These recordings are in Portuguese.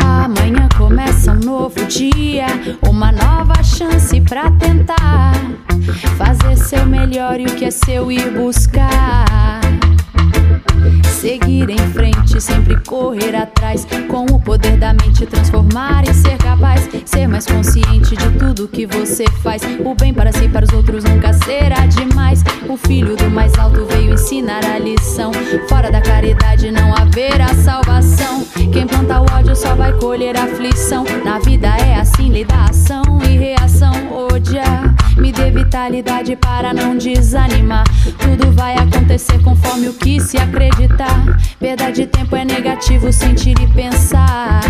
Amanhã começa um novo dia, uma nova chance pra tentar fazer seu melhor e o que é seu ir buscar. Seguir em frente, sempre correr atrás, com o poder da mente transformar e ser capaz, ser mais consciente de tudo que você faz. O bem para si e para os outros nunca será demais. O filho do mais alto veio ensinar a lição. Fora da caridade não haverá salvação. Quem planta o ódio só vai colher aflição. Na vida é assim, lei da ação e reação. Odiar me dê vitalidade para não desanimar. Tudo vai acontecer conforme o que se acreditar. Perda de tempo é negativo sentir e pensar.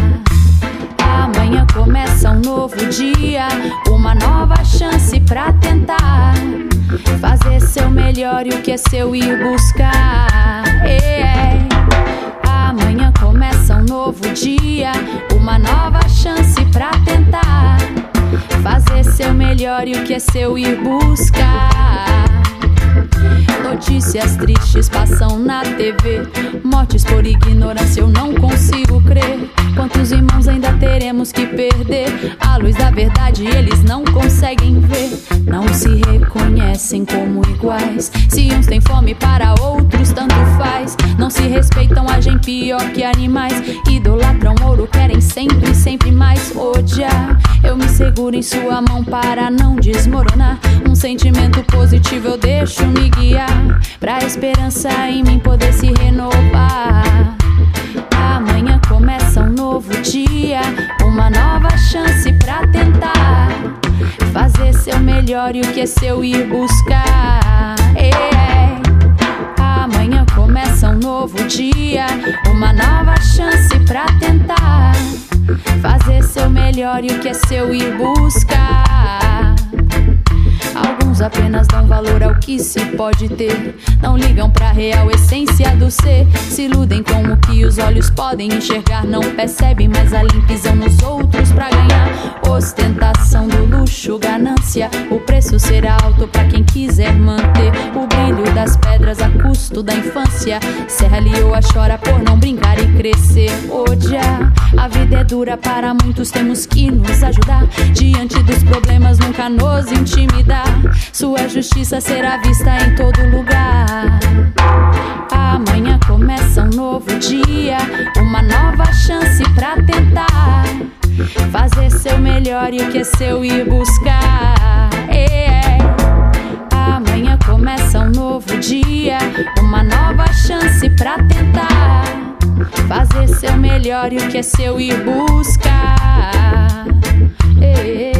Amanhã começa um novo dia, uma nova chance pra tentar fazer seu melhor e o que é seu ir buscar. E o que é seu ir buscar. Notícias tristes passam na TV. Mortes por ignorância eu não consigo crer. Quantos irmãos ainda teremos que perder? A luz da verdade eles não conseguem ver. Não se reconhecem como iguais. Se uns têm fome para outros, tanto faz. Não se respeitam, agem pior que animais. Idolatram ouro, em sua mão para não desmoronar. Um sentimento positivo eu deixo me guiar. Pra esperança em mim poder se renovar. Amanhã começa um novo dia, uma nova chance pra tentar fazer seu melhor e o que é seu ir buscar. É. Amanhã começa um novo dia, uma nova chance pra tentar fazer seu melhor e o que é seu ir buscar. Alguns apenas dão valor ao que se pode ter. Não ligam pra real essência do ser. Se iludem com o que os olhos podem enxergar. Não percebem mais a limpidão nos outros pra ganhar. Ostentação do luxo, ganância. O preço será alto pra quem quiser manter. O brilho das pedras a custo da infância. Serra Lioa chora por não brincar e crescer. Odiar. A vida é dura para muitos, temos que nos ajudar. Diante dos problemas, nunca nos intimidar. Sua justiça será vista em todo dia, uma nova chance pra tentar fazer seu melhor e o que é seu ir buscar. É. Amanhã começa um novo dia, uma nova chance pra tentar fazer seu melhor e o que é seu ir buscar. É.